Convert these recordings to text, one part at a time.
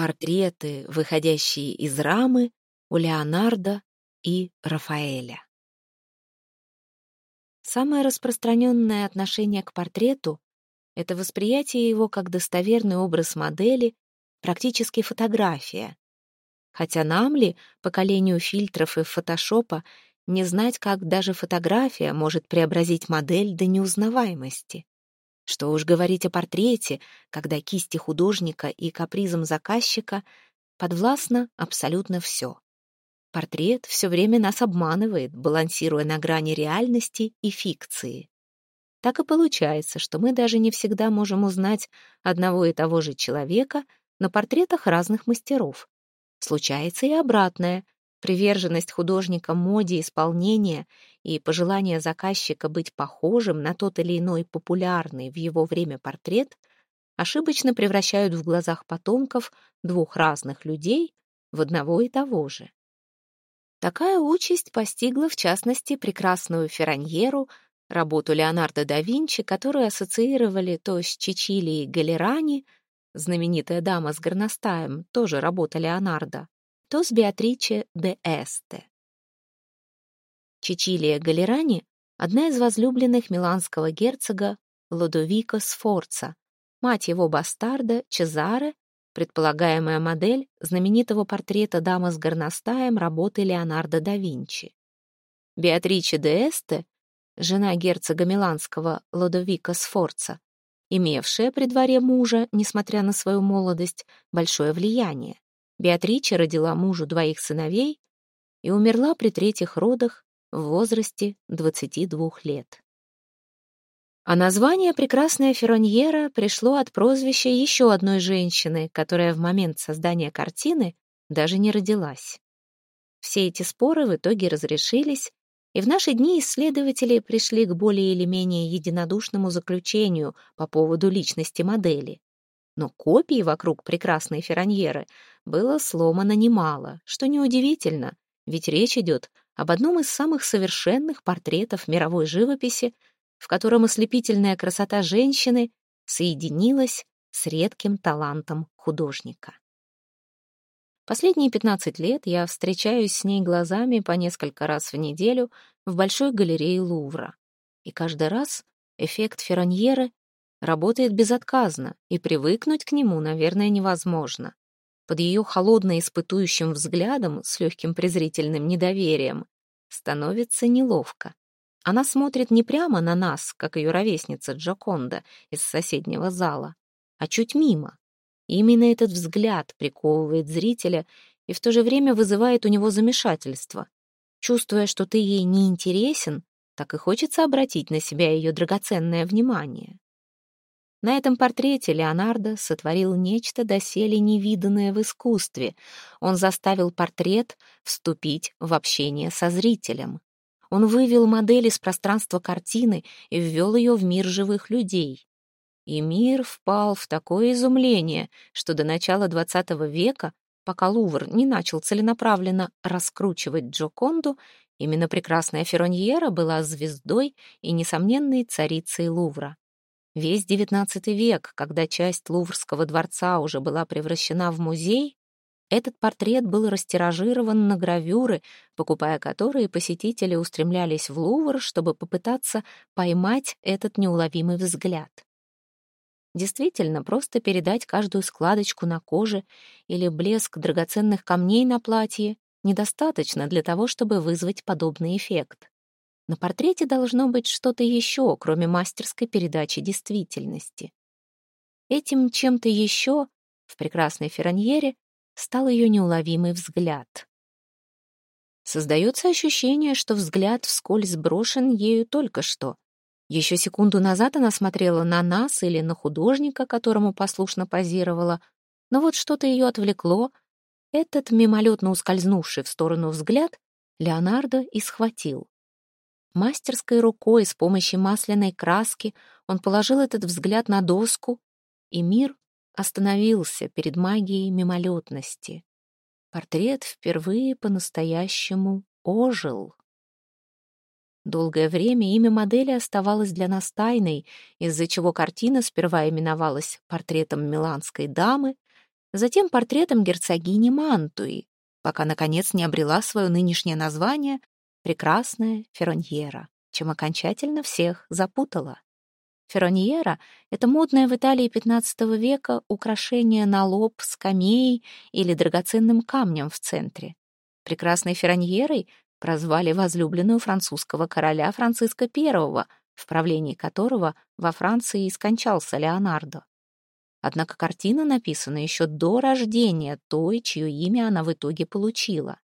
Портреты, выходящие из рамы у Леонардо и Рафаэля. Самое распространенное отношение к портрету — это восприятие его как достоверный образ модели, практически фотография. Хотя нам ли, поколению фильтров и фотошопа, не знать, как даже фотография может преобразить модель до неузнаваемости? Что уж говорить о портрете, когда кисти художника и капризом заказчика подвластно абсолютно все. Портрет все время нас обманывает, балансируя на грани реальности и фикции. Так и получается, что мы даже не всегда можем узнать одного и того же человека на портретах разных мастеров. Случается и обратное. Приверженность художника моде исполнения и пожелание заказчика быть похожим на тот или иной популярный в его время портрет ошибочно превращают в глазах потомков двух разных людей в одного и того же. Такая участь постигла, в частности, прекрасную Ферраньеру, работу Леонардо да Винчи, которую ассоциировали то с Чичилией Галерани, знаменитая дама с горностаем, тоже работа Леонардо, то с Беатриче де Эсте. Чичилия Галерани — одна из возлюбленных миланского герцога Лодовико Сфорца, мать его бастарда Чезаре, предполагаемая модель знаменитого портрета дамы с горностаем работы Леонардо да Винчи. Беатриче де Эсте, жена герцога миланского Лодовико Сфорца, имевшая при дворе мужа, несмотря на свою молодость, большое влияние. Беатрича родила мужу двоих сыновей и умерла при третьих родах в возрасте 22 лет. А название «Прекрасная Фероньера» пришло от прозвища еще одной женщины, которая в момент создания картины даже не родилась. Все эти споры в итоге разрешились, и в наши дни исследователи пришли к более или менее единодушному заключению по поводу личности модели. Но копий вокруг прекрасной Ферраньеры было сломано немало, что неудивительно, ведь речь идет об одном из самых совершенных портретов мировой живописи, в котором ослепительная красота женщины соединилась с редким талантом художника. Последние 15 лет я встречаюсь с ней глазами по несколько раз в неделю в Большой галерее Лувра. И каждый раз эффект Ферраньеры работает безотказно, и привыкнуть к нему, наверное, невозможно. Под ее холодно испытующим взглядом с легким презрительным недоверием становится неловко. Она смотрит не прямо на нас, как ее ровесница Джоконда из соседнего зала, а чуть мимо. Именно этот взгляд приковывает зрителя и в то же время вызывает у него замешательство. Чувствуя, что ты ей не интересен, так и хочется обратить на себя ее драгоценное внимание. На этом портрете Леонардо сотворил нечто доселе невиданное в искусстве. Он заставил портрет вступить в общение со зрителем. Он вывел модель из пространства картины и ввел ее в мир живых людей. И мир впал в такое изумление, что до начала XX века, пока Лувр не начал целенаправленно раскручивать Джоконду, именно прекрасная Фероньера была звездой и несомненной царицей Лувра. Весь XIX век, когда часть Луврского дворца уже была превращена в музей, этот портрет был растиражирован на гравюры, покупая которые посетители устремлялись в Лувр, чтобы попытаться поймать этот неуловимый взгляд. Действительно, просто передать каждую складочку на коже или блеск драгоценных камней на платье недостаточно для того, чтобы вызвать подобный эффект. На портрете должно быть что-то еще, кроме мастерской передачи действительности. Этим чем-то еще в прекрасной Ферраньере стал ее неуловимый взгляд. Создается ощущение, что взгляд вскользь брошен ею только что. Еще секунду назад она смотрела на нас или на художника, которому послушно позировала, но вот что-то ее отвлекло. Этот мимолетно ускользнувший в сторону взгляд Леонардо и схватил. Мастерской рукой с помощью масляной краски он положил этот взгляд на доску, и мир остановился перед магией мимолетности. Портрет впервые по-настоящему ожил. Долгое время имя модели оставалось для нас тайной, из-за чего картина сперва именовалась портретом миланской дамы, затем портретом герцогини Мантуи, пока, наконец, не обрела свое нынешнее название «Прекрасная Ферроньера», чем окончательно всех запутала. Ферроньера — это модное в Италии XV века украшение на лоб скамеей или драгоценным камнем в центре. Прекрасной Ферроньерой прозвали возлюбленную французского короля Франциска I, в правлении которого во Франции и скончался Леонардо. Однако картина написана еще до рождения той, чье имя она в итоге получила.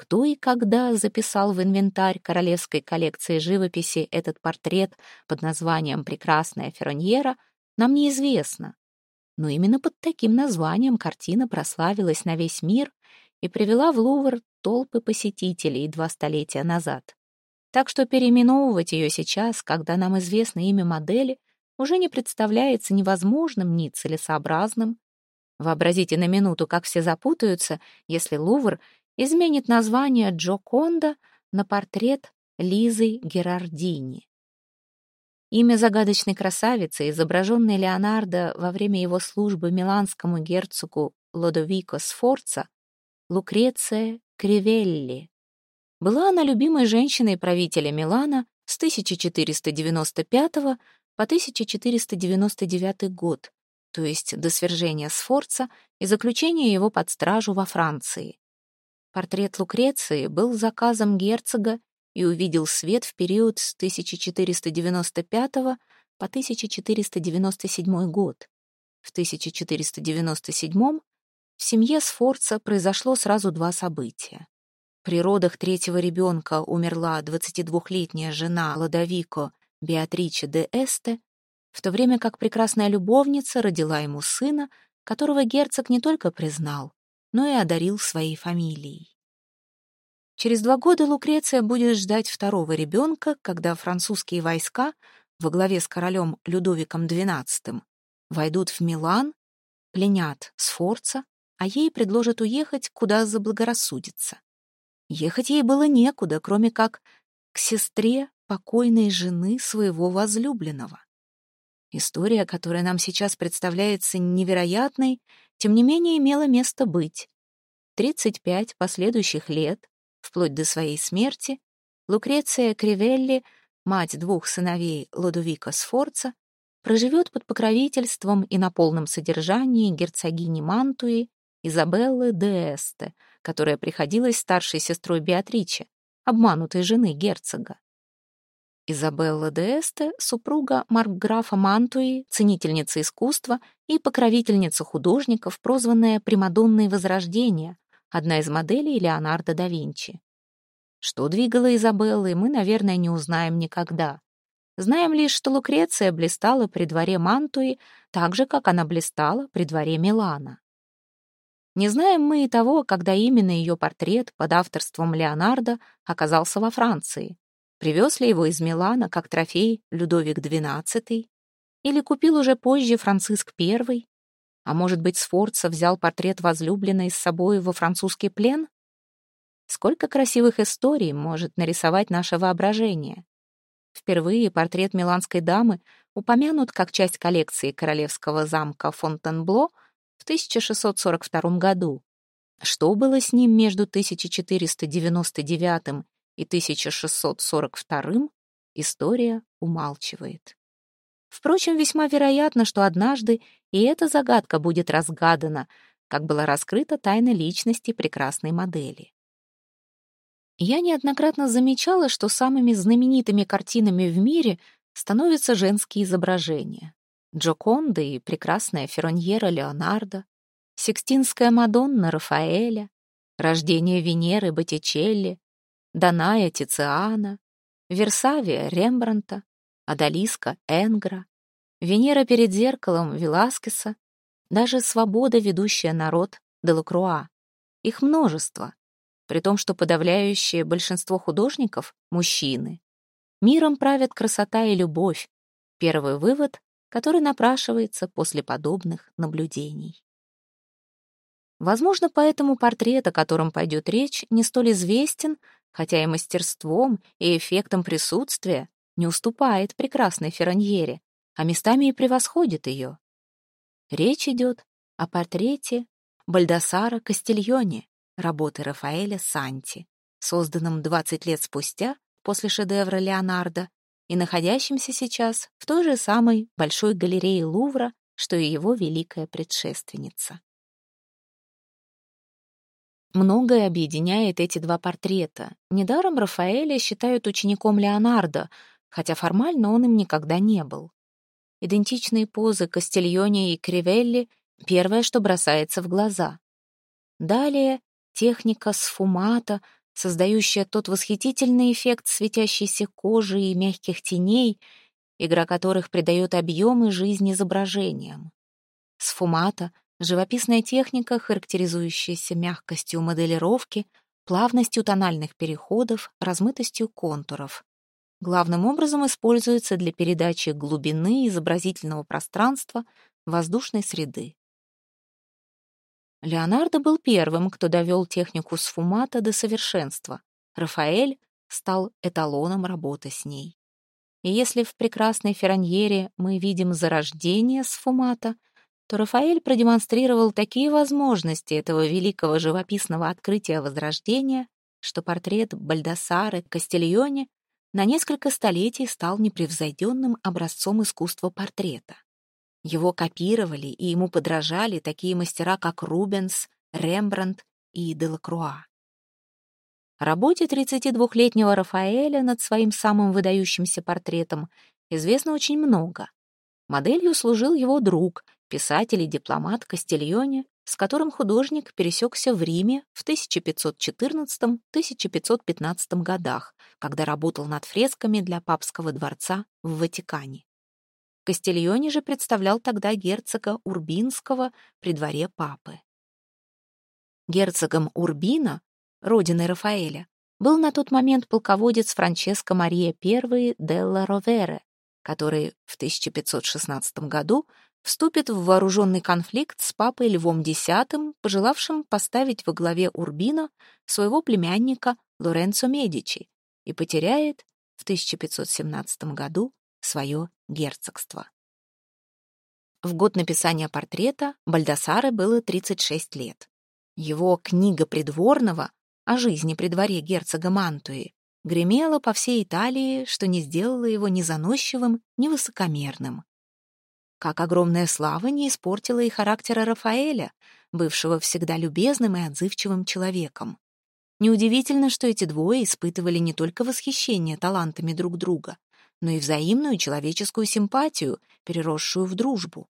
Кто и когда записал в инвентарь королевской коллекции живописи этот портрет под названием «Прекрасная Ферроньера», нам неизвестно. Но именно под таким названием картина прославилась на весь мир и привела в Лувр толпы посетителей два столетия назад. Так что переименовывать ее сейчас, когда нам известно имя модели, уже не представляется невозможным ни целесообразным. Вообразите на минуту, как все запутаются, если Лувр изменит название Джоконда на портрет Лизы Герардини. Имя загадочной красавицы, изображенной Леонардо во время его службы миланскому герцогу Лодовико Сфорца, Лукреция Кривелли. Была она любимой женщиной правителя Милана с 1495 по 1499 год, то есть до свержения Сфорца и заключения его под стражу во Франции. Портрет Лукреции был заказом герцога и увидел свет в период с 1495 по 1497 год. В 1497 в семье Сфорца произошло сразу два события. При родах третьего ребенка умерла 22-летняя жена Ладовико Беатриче де Эсте, в то время как прекрасная любовница родила ему сына, которого герцог не только признал, но и одарил своей фамилией. Через два года Лукреция будет ждать второго ребенка, когда французские войска во главе с королем Людовиком XII войдут в Милан, пленят Сфорца, а ей предложат уехать, куда заблагорассудится. Ехать ей было некуда, кроме как к сестре покойной жены своего возлюбленного. История, которая нам сейчас представляется невероятной, тем не менее имела место быть. 35 последующих лет, вплоть до своей смерти, Лукреция Кривелли, мать двух сыновей Лодовика Сфорца, проживет под покровительством и на полном содержании герцогини Мантуи Изабеллы де Эсте, которая приходилась старшей сестрой Беатриче, обманутой жены герцога. Изабелла де Эсте — супруга маркграфа Мантуи, ценительница искусства и покровительница художников, прозванная Примадонной Возрождения, одна из моделей Леонардо да Винчи. Что двигало Изабеллой, мы, наверное, не узнаем никогда. Знаем лишь, что Лукреция блистала при дворе Мантуи так же, как она блистала при дворе Милана. Не знаем мы и того, когда именно ее портрет под авторством Леонардо оказался во Франции. Привез ли его из Милана как трофей Людовик XII? Или купил уже позже Франциск I? А может быть, Сфорца взял портрет возлюбленной с собой во французский плен? Сколько красивых историй может нарисовать наше воображение? Впервые портрет миланской дамы упомянут как часть коллекции королевского замка Фонтенбло в 1642 году. Что было с ним между 1499 и 1642 история умалчивает. Впрочем, весьма вероятно, что однажды и эта загадка будет разгадана, как была раскрыта тайна личности прекрасной модели. Я неоднократно замечала, что самыми знаменитыми картинами в мире становятся женские изображения. Джоконда и прекрасная Ферроньера Леонардо, Сикстинская Мадонна Рафаэля, Рождение Венеры Боттичелли, Даная Тициана, Версавия Рембранта, Адалиска Энгра, Венера перед зеркалом Веласкеса, даже свобода, ведущая народ Делакруа. Их множество, при том, что подавляющее большинство художников — мужчины. Миром правят красота и любовь. Первый вывод, который напрашивается после подобных наблюдений. Возможно, поэтому портрет, о котором пойдет речь, не столь известен, хотя и мастерством, и эффектом присутствия не уступает прекрасной Ферраньере, а местами и превосходит ее. Речь идет о портрете Бальдасара Кастильоне, работы Рафаэля Санти, созданном 20 лет спустя после шедевра Леонардо и находящемся сейчас в той же самой Большой галерее Лувра, что и его великая предшественница. Многое объединяет эти два портрета. Недаром Рафаэля считают учеником Леонардо, хотя формально он им никогда не был. Идентичные позы Кастильоне и Кривелли — первое, что бросается в глаза. Далее техника сфумата, создающая тот восхитительный эффект светящейся кожи и мягких теней, игра которых придает объем и жизнь изображениям. Сфумата Живописная техника, характеризующаяся мягкостью моделировки, плавностью тональных переходов, размытостью контуров. Главным образом используется для передачи глубины изобразительного пространства воздушной среды. Леонардо был первым, кто довел технику сфумата до совершенства. Рафаэль стал эталоном работы с ней. И если в прекрасной Ферраньере мы видим зарождение сфумата — то Рафаэль продемонстрировал такие возможности этого великого живописного открытия Возрождения, что портрет Бальдасары Кастильоне на несколько столетий стал непревзойденным образцом искусства портрета. Его копировали и ему подражали такие мастера, как Рубенс, Рембрандт и Делакруа. Работе 32-летнего Рафаэля над своим самым выдающимся портретом известно очень много. Моделью служил его друг, писатель и дипломат Кастильоне, с которым художник пересекся в Риме в 1514-1515 годах, когда работал над фресками для папского дворца в Ватикане. Кастильоне же представлял тогда герцога Урбинского при дворе папы. Герцогом Урбино, родиной Рафаэля, был на тот момент полководец Франческо Мария I Делла Ровере, который в 1516 году вступит в вооруженный конфликт с папой Львом X, пожелавшим поставить во главе Урбино своего племянника Лоренцо Медичи и потеряет в 1517 году свое герцогство. В год написания портрета Бальдасаре было 36 лет. Его книга придворного о жизни при дворе герцога Мантуи гремела по всей Италии, что не сделало его ни заносчивым, ни высокомерным. Как огромная слава не испортила и характера Рафаэля, бывшего всегда любезным и отзывчивым человеком. Неудивительно, что эти двое испытывали не только восхищение талантами друг друга, но и взаимную человеческую симпатию, переросшую в дружбу.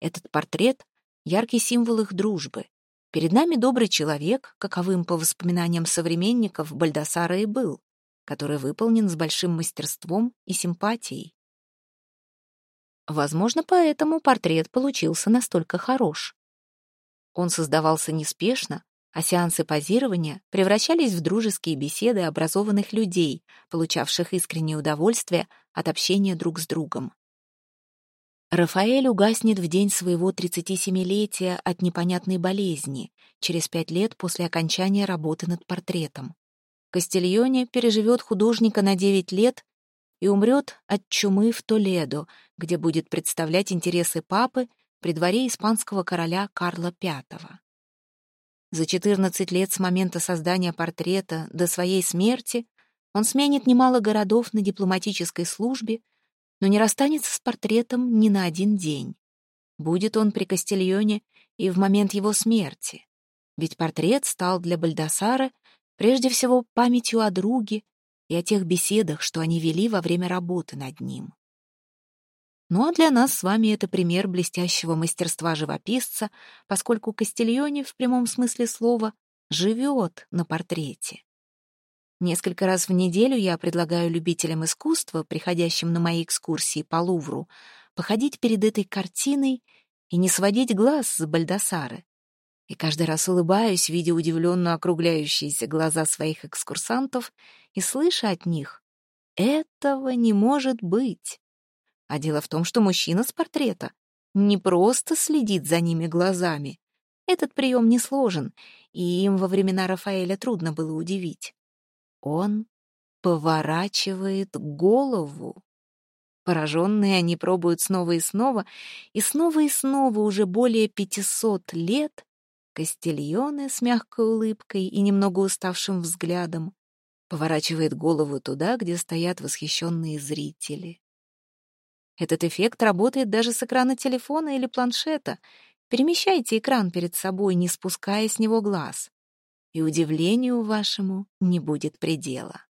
Этот портрет — яркий символ их дружбы. Перед нами добрый человек, каковым по воспоминаниям современников Бальдасара и был, который выполнен с большим мастерством и симпатией. Возможно, поэтому портрет получился настолько хорош. Он создавался неспешно, а сеансы позирования превращались в дружеские беседы образованных людей, получавших искреннее удовольствие от общения друг с другом. Рафаэль угаснет в день своего 37-летия от непонятной болезни, через пять лет после окончания работы над портретом. Кастильоне переживет художника на 9 лет и умрет от чумы в Толедо, где будет представлять интересы папы при дворе испанского короля Карла V. За 14 лет с момента создания портрета до своей смерти он сменит немало городов на дипломатической службе, но не расстанется с портретом ни на один день. Будет он при Кастильоне и в момент его смерти. Ведь портрет стал для Бальдасара прежде всего памятью о друге, и о тех беседах, что они вели во время работы над ним. Ну а для нас с вами это пример блестящего мастерства живописца, поскольку Кастильоне в прямом смысле слова живет на портрете. Несколько раз в неделю я предлагаю любителям искусства, приходящим на мои экскурсии по Лувру, походить перед этой картиной и не сводить глаз с Бальдасары. И каждый раз улыбаюсь, видя удивленно округляющиеся глаза своих экскурсантов и слыша от них «Этого не может быть». А дело в том, что мужчина с портрета не просто следит за ними глазами. Этот прием не сложен, и им во времена Рафаэля трудно было удивить. Он поворачивает голову. Пораженные они пробуют снова и снова, и снова и снова уже более пятисот лет Кастильоне с мягкой улыбкой и немного уставшим взглядом поворачивает голову туда, где стоят восхищенные зрители. Этот эффект работает даже с экрана телефона или планшета. Перемещайте экран перед собой, не спуская с него глаз, и удивлению вашему не будет предела.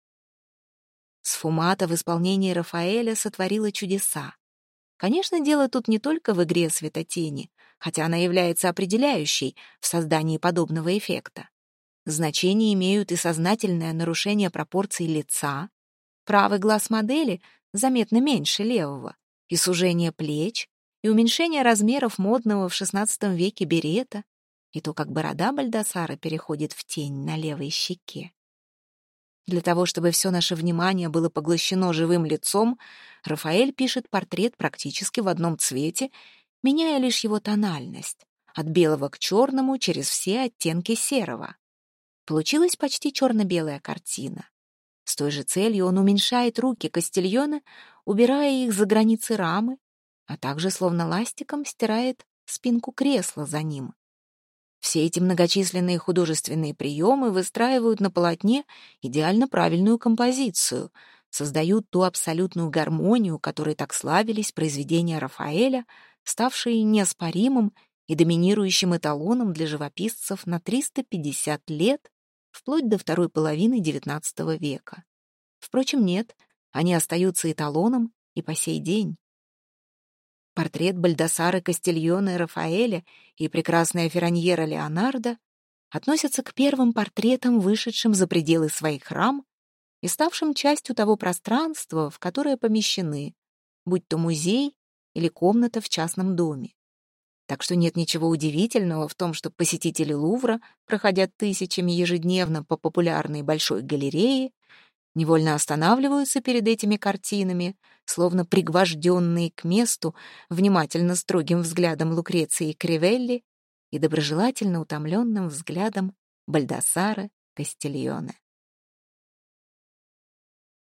Сфумата в исполнении Рафаэля сотворила чудеса. Конечно, дело тут не только в игре светотени, хотя она является определяющей в создании подобного эффекта. Значение имеют и сознательное нарушение пропорций лица, правый глаз модели заметно меньше левого, и сужение плеч, и уменьшение размеров модного в XVI веке берета, и то, как борода Бальдасара переходит в тень на левой щеке. Для того, чтобы все наше внимание было поглощено живым лицом, Рафаэль пишет портрет практически в одном цвете, меняя лишь его тональность, от белого к черному через все оттенки серого. Получилась почти черно-белая картина. С той же целью он уменьшает руки Кастильона, убирая их за границы рамы, а также словно ластиком стирает спинку кресла за ним. Все эти многочисленные художественные приемы выстраивают на полотне идеально правильную композицию, создают ту абсолютную гармонию, которой так славились произведения Рафаэля, ставшие неоспоримым и доминирующим эталоном для живописцев на 350 лет, вплоть до второй половины XIX века. Впрочем, нет, они остаются эталоном и по сей день. Портрет Бальдасара Кастильона Рафаэля и прекрасная Ферраньера Леонардо относятся к первым портретам, вышедшим за пределы своих рам и ставшим частью того пространства, в которое помещены, будь то музей или комната в частном доме. Так что нет ничего удивительного в том, что посетители Лувра, проходя тысячами ежедневно по популярной большой галерее, невольно останавливаются перед этими картинами, словно пригвожденные к месту внимательно строгим взглядом Лукреции Кривелли и доброжелательно утомленным взглядом Бальдасара Кастильоне.